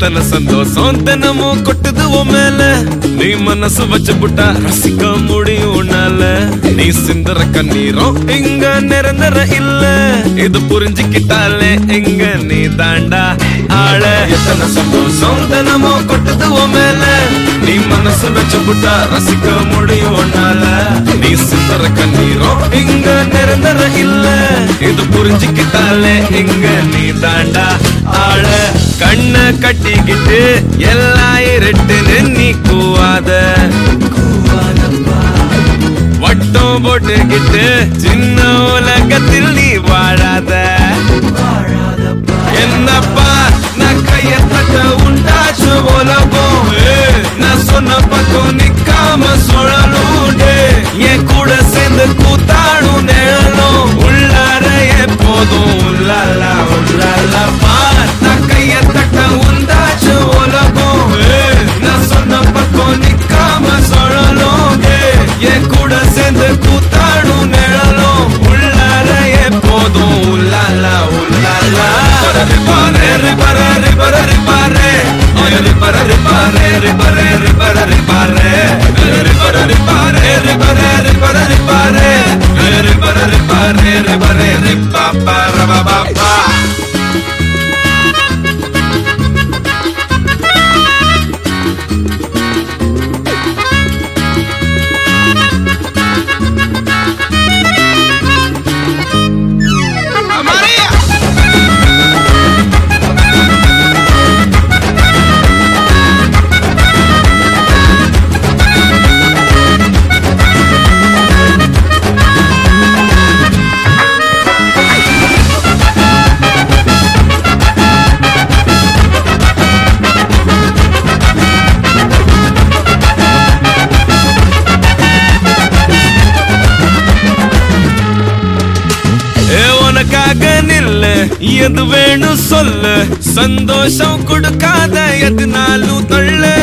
எத்தனை சந்தோஷம். தினமும் கொட்டுது உன் மேல. நீ மனசு வச்சு புட்டா ரசிக்க முடியும் நீ சிந்தற கண்ணீரும் இங்க நிரந்தர இல்ல. இது புரிஞ்சுக்கிட்டாலே இங்க நீ தாண்டா ஆள. எத்தனை சந்தோஷம் தினமும் கொட்டுது மேல. நீ மனசு வச்சு புட்டா ரசிக்க முடியும்னால நீ சிந்தற கண்ணீரும் இங்க நிரந்தர இல்ல. இது புரிஞ்சுக்கிட்டாலே இங்க நீ தாண்டா ஆள. கண்ண கட்டிக்கிட்டு எல்லாம் இருட்டுன்னு நீ கூவாத. வட்டம் போட்டுக்கிட்டு சின்ன உலகத்தில் நீ வாழாத. என்னப்பா நான் கைய தட்ட உண்டாச்சு உலகம் ba ba ba ba ba. எது வேணும் சொல்லு. சந்தோஷம் கொடுக்காத எதுனாலும் தள்ளு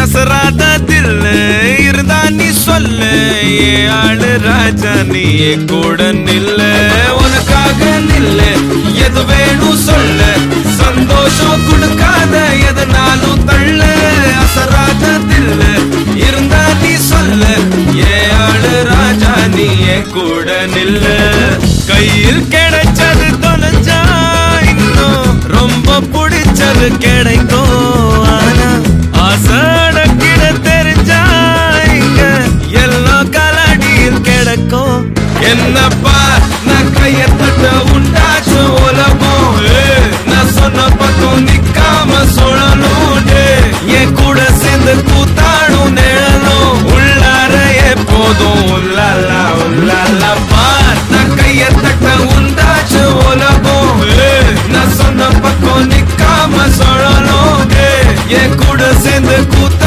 அசராத தில்லு. இருந்தா நீ சொல்லு. ஏ ஆளு ராஜா நீ கூட நில்லு. உனக்காக நில்லு. எது வேணும் சொல்லு. சந்தோஷம் கொடுக்காத எதுனாலும் தள்ளு அசராத தில்லு. இருந்தா நீ சொல்லு. ஏ ஆளு ராஜா நீ கூட நில்லு. கையில் fazendo escuta